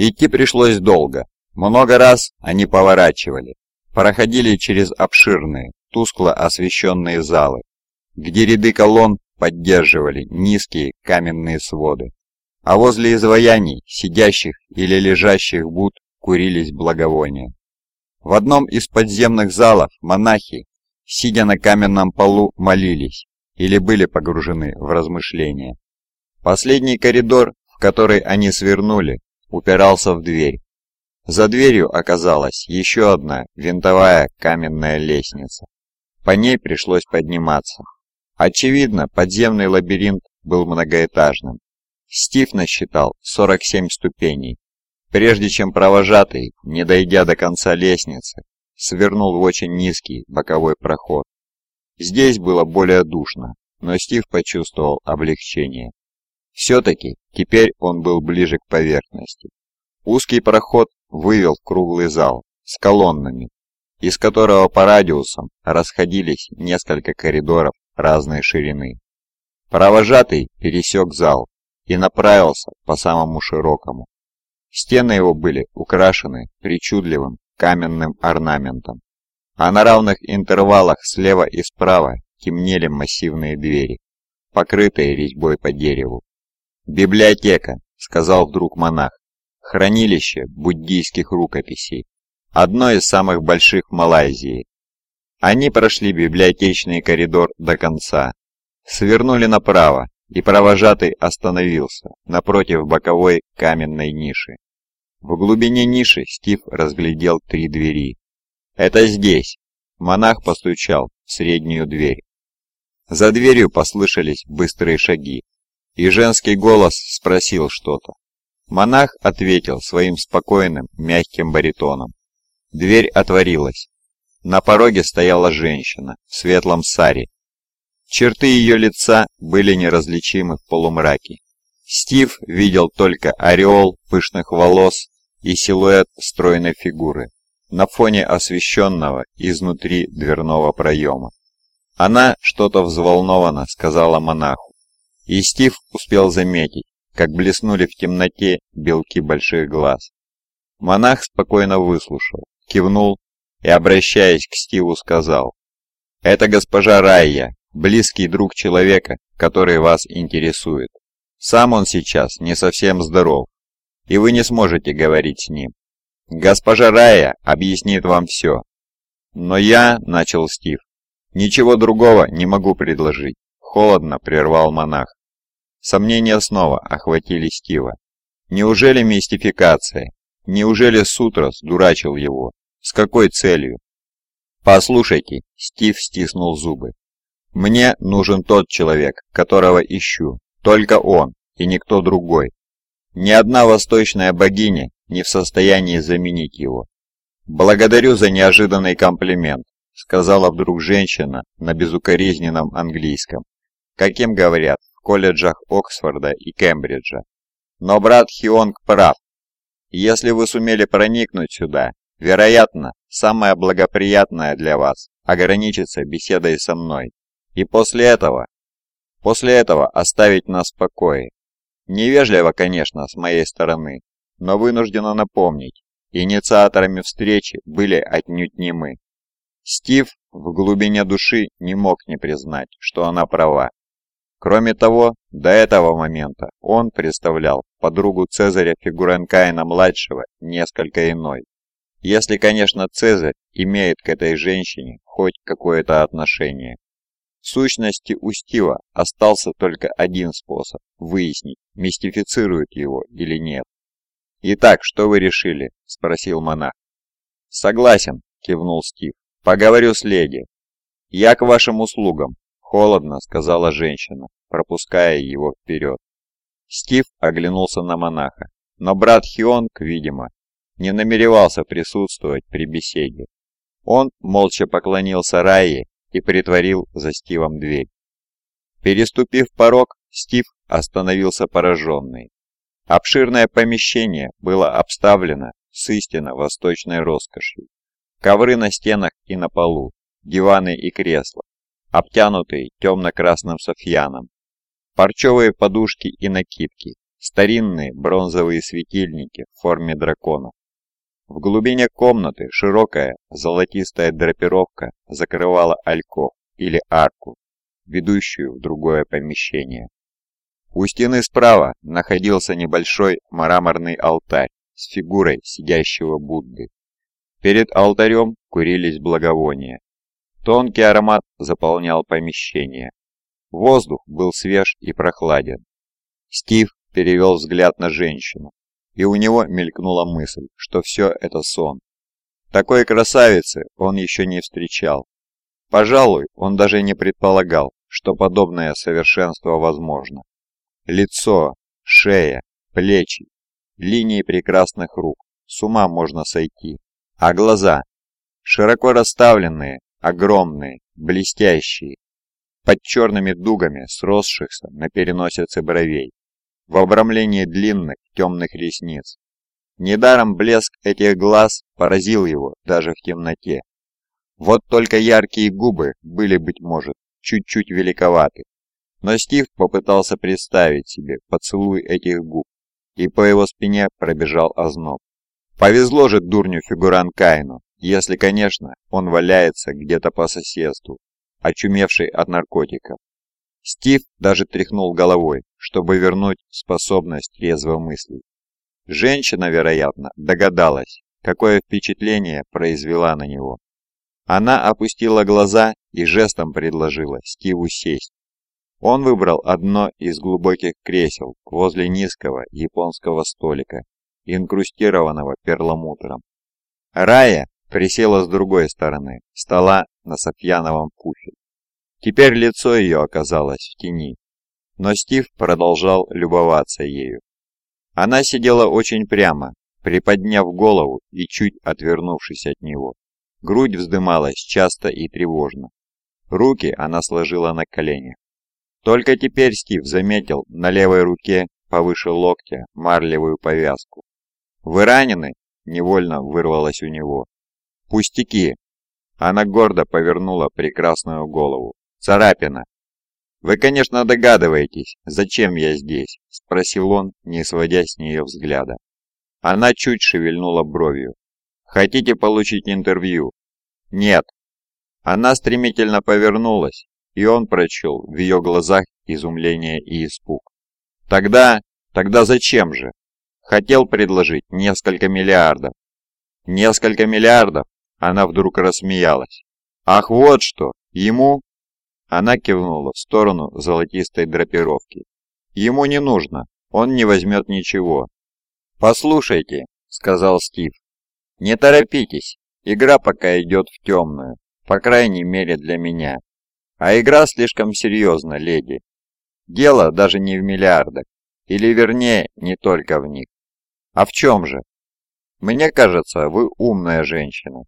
Идти пришлось долго. Много раз они поворачивали, проходили через обширные, тускло освещенные залы, где ряды колонн поддерживали низкие каменные своды, а возле изваяний, сидящих или лежащих буд, курились благовония. В одном из подземных залов монахи, сидя на каменном полу, молились или были погружены в размышления. Последний коридор, в который они свернули, упирался в дверь. За дверью оказалась еще одна винтовая каменная лестница. По ней пришлось подниматься. Очевидно, подземный лабиринт был многоэтажным. Стив насчитал 47 ступеней, прежде чем провожатый, не дойдя до конца лестницы, свернул в очень низкий боковой проход. Здесь было более душно, но Стив почувствовал облегчение. Все-таки теперь он был ближе к поверхности. Узкий проход вывел в круглый зал с колоннами, из которого по радиусам расходились несколько коридоров разной ширины. Провожатый пересек зал и направился по самому широкому. Стены его были украшены причудливым каменным орнаментом, а на равных интервалах слева и справа темнели массивные двери, покрытые резьбой по дереву. «Библиотека», — сказал вдруг монах, — «хранилище буддийских рукописей, одно из самых больших в Малайзии». Они прошли библиотечный коридор до конца, свернули направо, и провожатый остановился напротив боковой каменной ниши. В глубине ниши Стив разглядел три двери. «Это здесь!» Монах постучал в среднюю дверь. За дверью послышались быстрые шаги, и женский голос спросил что-то. Монах ответил своим спокойным, мягким баритоном. Дверь отворилась. На пороге стояла женщина в светлом саре. Черты ее лица были неразличимы в полумраке. Стив видел только ореол пышных волос и силуэт стройной фигуры на фоне освещенного изнутри дверного проема. Она что-то взволнованно сказала монаху. И Стив успел заметить, как блеснули в темноте белки больших глаз. Монах спокойно выслушал, кивнул и, обращаясь к Стиву, сказал, «Это госпожа Райя, близкий друг человека, который вас интересует. Сам он сейчас не совсем здоров, и вы не сможете говорить с ним. Госпожа Райя объяснит вам все. Но я, — начал Стив, — ничего другого не могу предложить. Холодно прервал монах. Сомнения снова охватили Стива. Неужели мистификация? Неужели Сутрас дурачил его? С какой целью? Послушайте, Стив стиснул зубы. Мне нужен тот человек, которого ищу. Только он и никто другой. Ни одна восточная богиня не в состоянии заменить его. Благодарю за неожиданный комплимент, сказала вдруг женщина на безукоризненном английском. Каким говорят, колледжах Оксфорда и Кембриджа. Но брат Хионг прав. Если вы сумели проникнуть сюда, вероятно, самое благоприятное для вас ограничится беседой со мной. И после этого, после этого оставить нас в покое. Невежливо, конечно, с моей стороны, но вынуждена напомнить, инициаторами встречи были отнюдь не мы. Стив в глубине души не мог не признать, что она права. Кроме того, до этого момента он представлял подругу Цезаря Фигуренкаина-младшего несколько иной. Если, конечно, Цезарь имеет к этой женщине хоть какое-то отношение. В сущности, у Стива остался только один способ выяснить, мистифицирует его или нет. «Итак, что вы решили?» – спросил монах. «Согласен», – кивнул Стив. «Поговорю с леди. Я к вашим услугам. «Холодно», — сказала женщина, пропуская его вперед. Стив оглянулся на монаха, но брат Хионг, видимо, не намеревался присутствовать при беседе. Он молча поклонился Райе и притворил за Стивом дверь. Переступив порог, Стив остановился пораженный. Обширное помещение было обставлено с истинно восточной роскошью. Ковры на стенах и на полу, диваны и кресла, обтянутые темно-красным софьяном, парчевые подушки и накидки, старинные бронзовые светильники в форме дракона. В глубине комнаты широкая золотистая драпировка закрывала альков или арку, ведущую в другое помещение. У стены справа находился небольшой мраморный алтарь с фигурой сидящего Будды. Перед алтарем курились благовония. Тонкий аромат заполнял помещение. Воздух был свеж и прохладен. Стив перевел взгляд на женщину, и у него мелькнула мысль, что все это сон. Такой красавицы он еще не встречал. Пожалуй, он даже не предполагал, что подобное совершенство возможно. Лицо, шея, плечи, линии прекрасных рук, с ума можно сойти. А глаза, широко расставленные, огромные, блестящие, под черными дугами сросшихся на переносице бровей, в обрамлении длинных темных ресниц. Недаром блеск этих глаз поразил его даже в темноте. Вот только яркие губы были, быть может, чуть-чуть великоваты. Но Стив попытался представить себе поцелуй этих губ, и по его спине пробежал озноб. Повезло же дурню фигуран Кайну, если, конечно, он валяется где-то по соседству, очумевший от наркотиков. Стив даже тряхнул головой, чтобы вернуть способность трезво мыслить. Женщина, вероятно, догадалась, какое впечатление произвела на него. Она опустила глаза и жестом предложила Стиву сесть. Он выбрал одно из глубоких кресел возле низкого японского столика, инкрустированного перламутром. Рая присела с другой стороны стола на сапьяновом пуфе. Теперь лицо ее оказалось в тени, но Стив продолжал любоваться ею. Она сидела очень прямо, приподняв голову и чуть отвернувшись от него. Грудь вздымалась часто и тревожно. Руки она сложила на коленях. Только теперь Стив заметил на левой руке повыше локтя марлевую повязку. «Вы ранены?» – невольно вырвалось у него. «Пустяки!» Она гордо повернула прекрасную голову. «Царапина!» «Вы, конечно, догадываетесь, зачем я здесь?» – спросил он, не сводя с нее взгляда. Она чуть шевельнула бровью. «Хотите получить интервью?» «Нет». Она стремительно повернулась, и он прочел в ее глазах изумление и испуг. «Тогда... тогда зачем же?» Хотел предложить несколько миллиардов. Несколько миллиардов? Она вдруг рассмеялась. Ах, вот что! Ему... Она кивнула в сторону золотистой драпировки. Ему не нужно, он не возьмет ничего. «Послушайте», — сказал Стив, — «не торопитесь, игра пока идет в темную, по крайней мере для меня. А игра слишком серьезна, леди. Дело даже не в миллиардах, или вернее, не только в них. А в чем же? Мне кажется, вы умная женщина.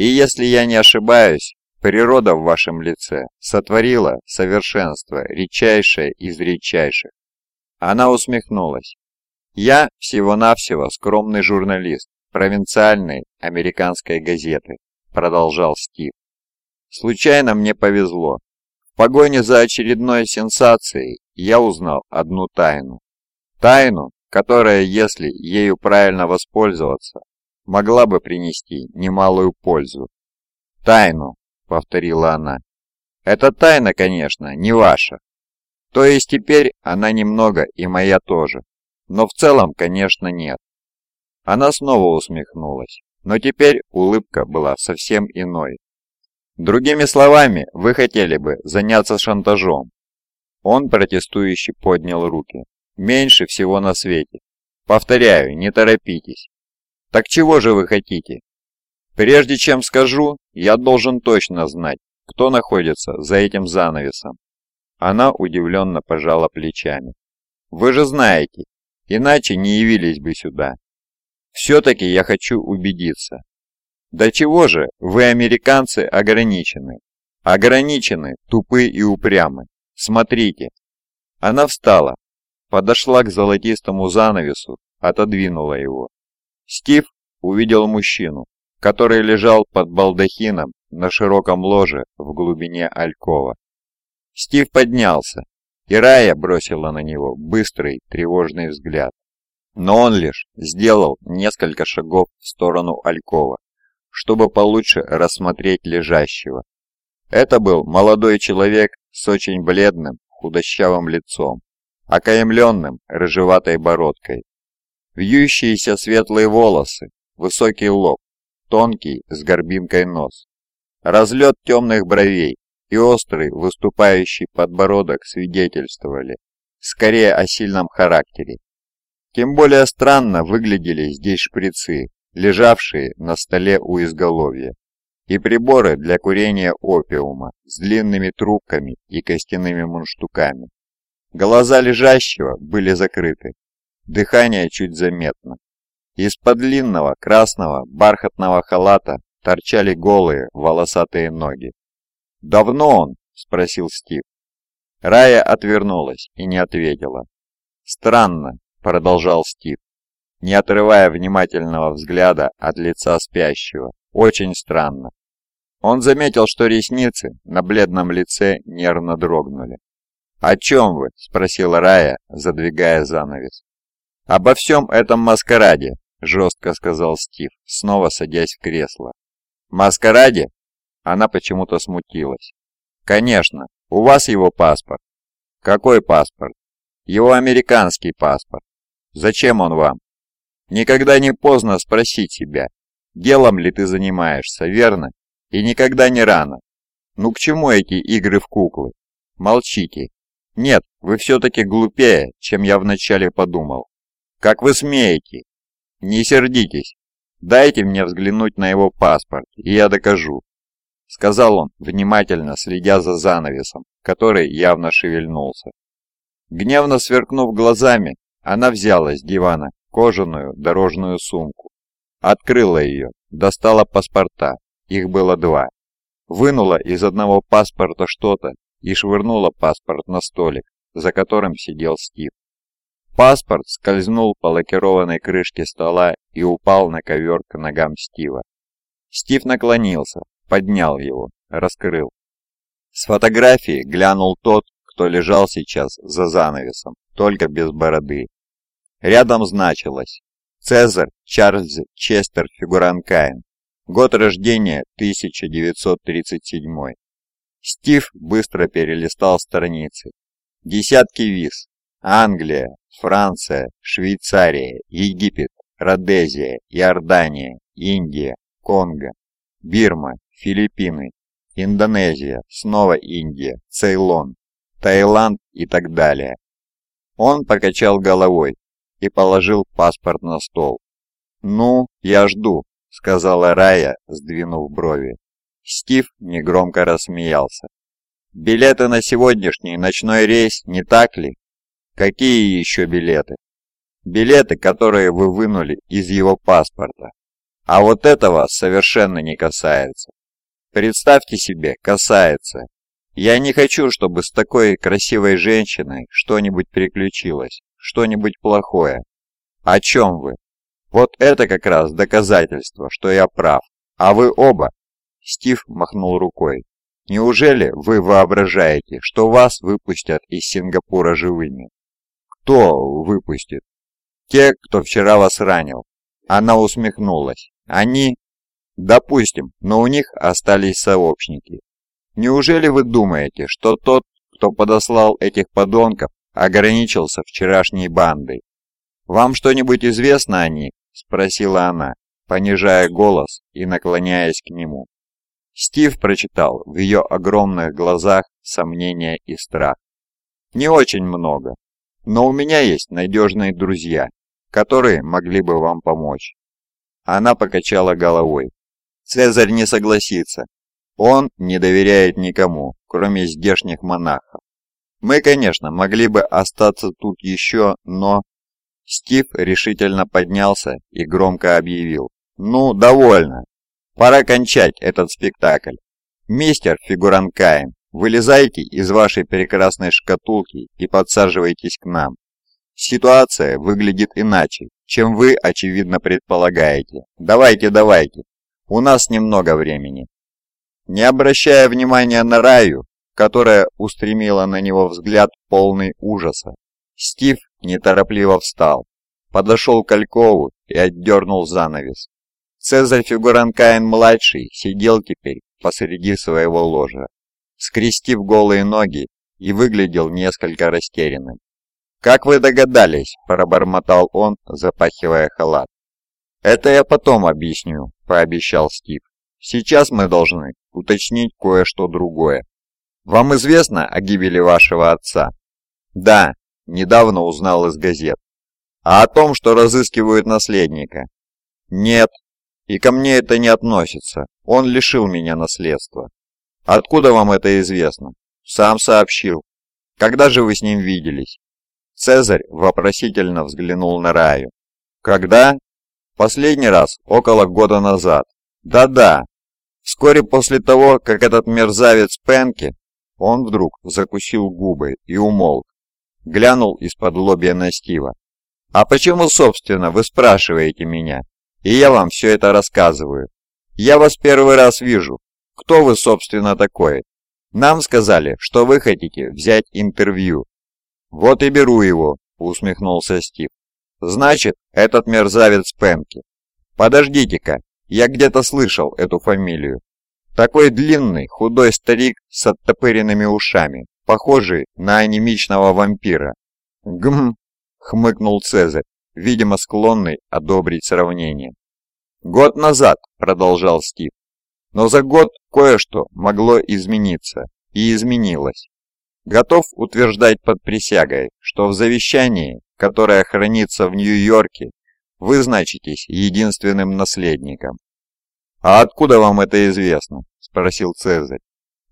И если я не ошибаюсь, природа в вашем лице сотворила совершенство, редчайшее из редчайших. Она усмехнулась. Я всего-навсего скромный журналист провинциальной американской газеты, продолжал Стив. Случайно мне повезло. В погоне за очередной сенсацией я узнал одну тайну. Тайну, которая, если ею правильно воспользоваться, могла бы принести немалую пользу. «Тайну», — повторила она. «Это тайна, конечно, не ваша. То есть теперь она немного и моя тоже. Но в целом, конечно, нет». Она снова усмехнулась, но теперь улыбка была совсем иной. «Другими словами, вы хотели бы заняться шантажом». Он протестующе поднял руки. Меньше всего на свете. Повторяю, не торопитесь. Так чего же вы хотите? Прежде чем скажу, я должен точно знать, кто находится за этим занавесом. Она удивленно пожала плечами. Вы же знаете, иначе не явились бы сюда. Все-таки я хочу убедиться. Да чего же вы, американцы, ограничены? Ограничены, тупы и упрямы. Смотрите. Она встала, подошла к золотистому занавесу, отодвинула его. Стив увидел мужчину, который лежал под балдахином на широком ложе в глубине алькова. Стив поднялся, и Рая бросила на него быстрый, тревожный взгляд. Но он лишь сделал несколько шагов в сторону Алькова, чтобы получше рассмотреть лежащего. Это был молодой человек с очень бледным, худощавым лицом, окаемленным рыжеватой бородкой. Вьющиеся светлые волосы, высокий лоб, тонкий с горбинкой нос, разлет темных бровей и острый выступающий подбородок свидетельствовали скорее о сильном характере. Тем более странно выглядели здесь шприцы, лежавшие на столе у изголовья, и приборы для курения опиума с длинными трубками и костяными мундштуками. Глаза лежащего были закрыты, дыхание чуть заметно. Из-под длинного красного бархатного халата торчали голые волосатые ноги. «Давно он?» – спросил Стив. Рая отвернулась и не ответила. «Странно», – продолжал Стив, не отрывая внимательного взгляда от лица спящего. «Очень странно». Он заметил, что ресницы на бледном лице нервно дрогнули. «О чем вы?» – спросила Рая, задвигая занавес. «Обо всем этом маскараде», – жестко сказал Стив, снова садясь в кресло. «Маскараде?» Она почему-то смутилась. «Конечно. У вас его паспорт». «Какой паспорт?» «Его американский паспорт. Зачем он вам?» «Никогда не поздно спросить себя, делом ли ты занимаешься, верно? И никогда не рано. Ну к чему эти игры в куклы? Молчите. Нет, вы все-таки глупее, чем я вначале подумал. Как вы смеете? Не сердитесь. Дайте мне взглянуть на его паспорт, и я докажу сказал он, внимательно следя за занавесом, который явно шевельнулся. Гневно сверкнув глазами, она взяла с дивана кожаную дорожную сумку, открыла ее, достала паспорта, их было два, вынула из одного паспорта что-то и швырнула паспорт на столик, за которым сидел Стив. Паспорт скользнул по лакированной крышке стола и упал на ковер к ногам Стива. Стив наклонился, поднял его, раскрыл. С фотографии глянул тот, кто лежал сейчас за занавесом, только без бороды. Рядом значилось Цезарь Чарльз Честер Фигуранкайн, год рождения 1937. Стив быстро перелистал страницы. Десятки виз. Англия, Франция, Швейцария, Египет, Родезия, Иордания, Индия, Конго, Бирма, Филиппины, Индонезия, снова Индия, Цейлон, Таиланд и так далее. Он покачал головой и положил паспорт на стол. «Ну, я жду», — сказала Рая, сдвинув брови. Стив негромко рассмеялся. «Билеты на сегодняшний ночной рейс, не так ли?» «Какие еще билеты?» «Билеты, которые вы вынули из его паспорта. А вот этого совершенно не касается. Представьте себе, касается. Я не хочу, чтобы с такой красивой женщиной что-нибудь приключилось, что-нибудь плохое. О чем вы? Вот это как раз доказательство, что я прав. А вы оба? Стив махнул рукой. Неужели вы воображаете, что вас выпустят из Сингапура живыми? Кто выпустит? Те, кто вчера вас ранил. Она усмехнулась. Они Допустим, но у них остались сообщники. Неужели вы думаете, что тот, кто подослал этих подонков, ограничился вчерашней бандой? «Вам что-нибудь известно о них?» – спросила она, понижая голос и наклоняясь к нему. Стив прочитал в ее огромных глазах сомнения и страх. «Не очень много, но у меня есть надежные друзья, которые могли бы вам помочь». Она покачала головой. Цезарь не согласится. Он не доверяет никому, кроме здешних монахов. Мы, конечно, могли бы остаться тут еще, но... Стив решительно поднялся и громко объявил. «Ну, довольно. Пора кончать этот спектакль. Мистер Фигуранкаин, вылезайте из вашей прекрасной шкатулки и подсаживайтесь к нам. Ситуация выглядит иначе, чем вы, очевидно, предполагаете. Давайте, давайте, у нас немного времени. Не обращая внимания на Раю, которая устремила на него взгляд полный ужаса. Стив неторопливо встал, подошел к Алькову и отдернул занавес. Цезарь Фигуранкаин-младший сидел теперь посреди своего ложа, скрестив голые ноги и выглядел несколько растерянным. «Как вы догадались?» – пробормотал он, запахивая халат. «Это я потом объясню», – пообещал Стив. «Сейчас мы должны уточнить кое-что другое. Вам известно о гибели вашего отца?» «Да, недавно узнал из газет. А о том, что разыскивают наследника?» «Нет, и ко мне это не относится. Он лишил меня наследства». «Откуда вам это известно?» «Сам сообщил. Когда же вы с ним виделись?» Цезарь вопросительно взглянул на Раю. «Когда?» «Последний раз, около года назад». «Да-да». Вскоре после того, как этот мерзавец Пенки, он вдруг закусил губы и умолк. Глянул из-под лобья на Стива. «А почему, собственно, вы спрашиваете меня? И я вам все это рассказываю. Я вас первый раз вижу. Кто вы, собственно, такой? Нам сказали, что вы хотите взять интервью. «Вот и беру его», — усмехнулся Стив. «Значит, этот мерзавец Пенки. Подождите-ка, я где-то слышал эту фамилию. Такой длинный, худой старик с оттопыренными ушами, похожий на анемичного вампира». «Гм», — хмыкнул Цезарь, видимо склонный одобрить сравнение. «Год назад», — продолжал Стив, — «но за год кое-что могло измениться, и изменилось. Готов утверждать под присягой, что в завещании, которое хранится в Нью-Йорке, вы значитесь единственным наследником. «А откуда вам это известно?» – спросил Цезарь,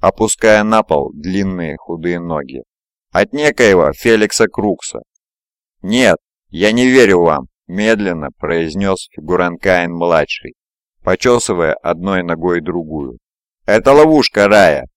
опуская на пол длинные худые ноги. «От некоего Феликса Крукса». «Нет, я не верю вам», – медленно произнес Фигуранкаин-младший, почесывая одной ногой другую. «Это ловушка, Рая.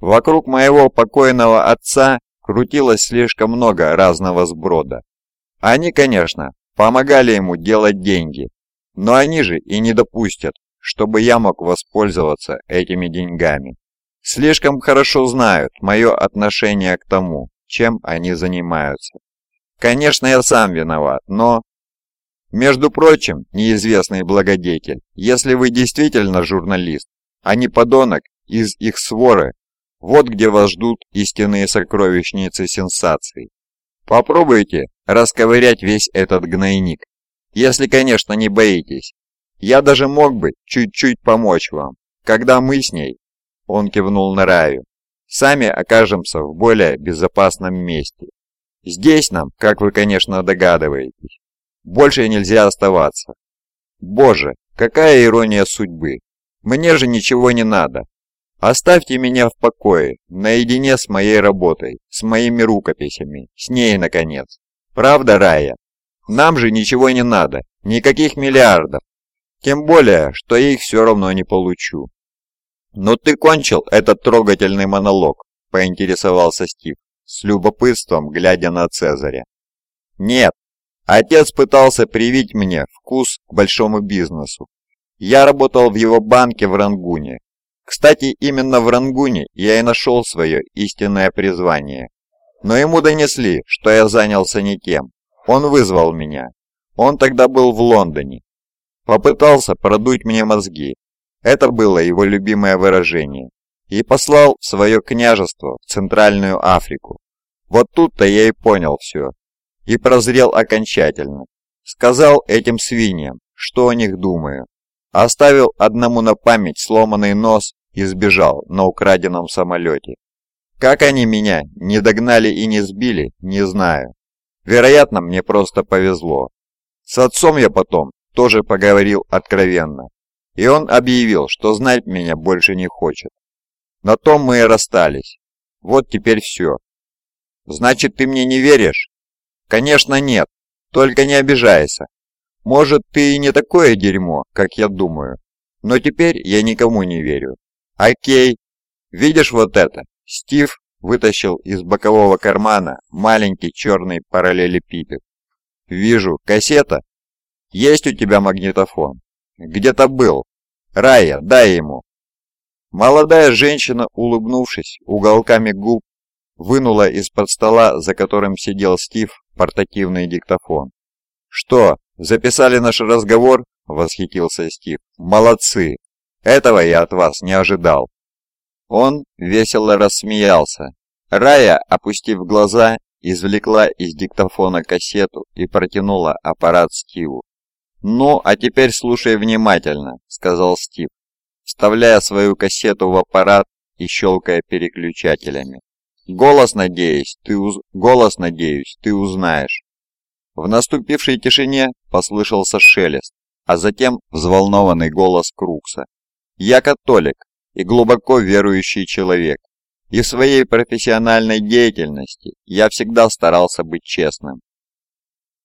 Вокруг моего покойного отца крутилось слишком много разного сброда. Они, конечно, помогали ему делать деньги, но они же и не допустят, чтобы я мог воспользоваться этими деньгами. Слишком хорошо знают мое отношение к тому, чем они занимаются. Конечно, я сам виноват, но... Между прочим, неизвестный благодетель, если вы действительно журналист, а не подонок из их своры, вот где вас ждут истинные сокровищницы сенсаций. Попробуйте расковырять весь этот гнойник, если, конечно, не боитесь. Я даже мог бы чуть-чуть помочь вам, когда мы с ней, он кивнул на Раю, сами окажемся в более безопасном месте. Здесь нам, как вы, конечно, догадываетесь, больше нельзя оставаться. Боже, какая ирония судьбы. Мне же ничего не надо, Оставьте меня в покое, наедине с моей работой, с моими рукописями, с ней, наконец. Правда, Рая? Нам же ничего не надо, никаких миллиардов. Тем более, что я их все равно не получу. «Но ты кончил этот трогательный монолог», — поинтересовался Стив, с любопытством глядя на Цезаря. «Нет, отец пытался привить мне вкус к большому бизнесу. Я работал в его банке в Рангуне, кстати, именно в Рангуне я и нашел свое истинное призвание. Но ему донесли, что я занялся не тем. Он вызвал меня. Он тогда был в Лондоне. Попытался продуть мне мозги. Это было его любимое выражение. И послал в свое княжество в Центральную Африку. Вот тут-то я и понял все. И прозрел окончательно. Сказал этим свиньям, что о них думаю. Оставил одному на память сломанный нос и сбежал на украденном самолете. Как они меня не догнали и не сбили, не знаю. Вероятно, мне просто повезло. С отцом я потом тоже поговорил откровенно, и он объявил, что знать меня больше не хочет. На том мы и расстались. Вот теперь все. Значит, ты мне не веришь? Конечно, нет. Только не обижайся. Может, ты и не такое дерьмо, как я думаю. Но теперь я никому не верю. «Окей. Видишь вот это?» Стив вытащил из бокового кармана маленький черный параллелепипед. «Вижу. Кассета? Есть у тебя магнитофон?» «Где-то был. Рая, дай ему». Молодая женщина, улыбнувшись уголками губ, вынула из-под стола, за которым сидел Стив, портативный диктофон. «Что, записали наш разговор?» – восхитился Стив. «Молодцы! Этого я от вас не ожидал!» Он весело рассмеялся. Рая, опустив глаза, извлекла из диктофона кассету и протянула аппарат Стиву. «Ну, а теперь слушай внимательно», — сказал Стив, вставляя свою кассету в аппарат и щелкая переключателями. «Голос, надеюсь, ты, уз... Голос, надеюсь, ты узнаешь». В наступившей тишине послышался шелест, а затем взволнованный голос Крукса. «Я католик и глубоко верующий человек, и в своей профессиональной деятельности я всегда старался быть честным.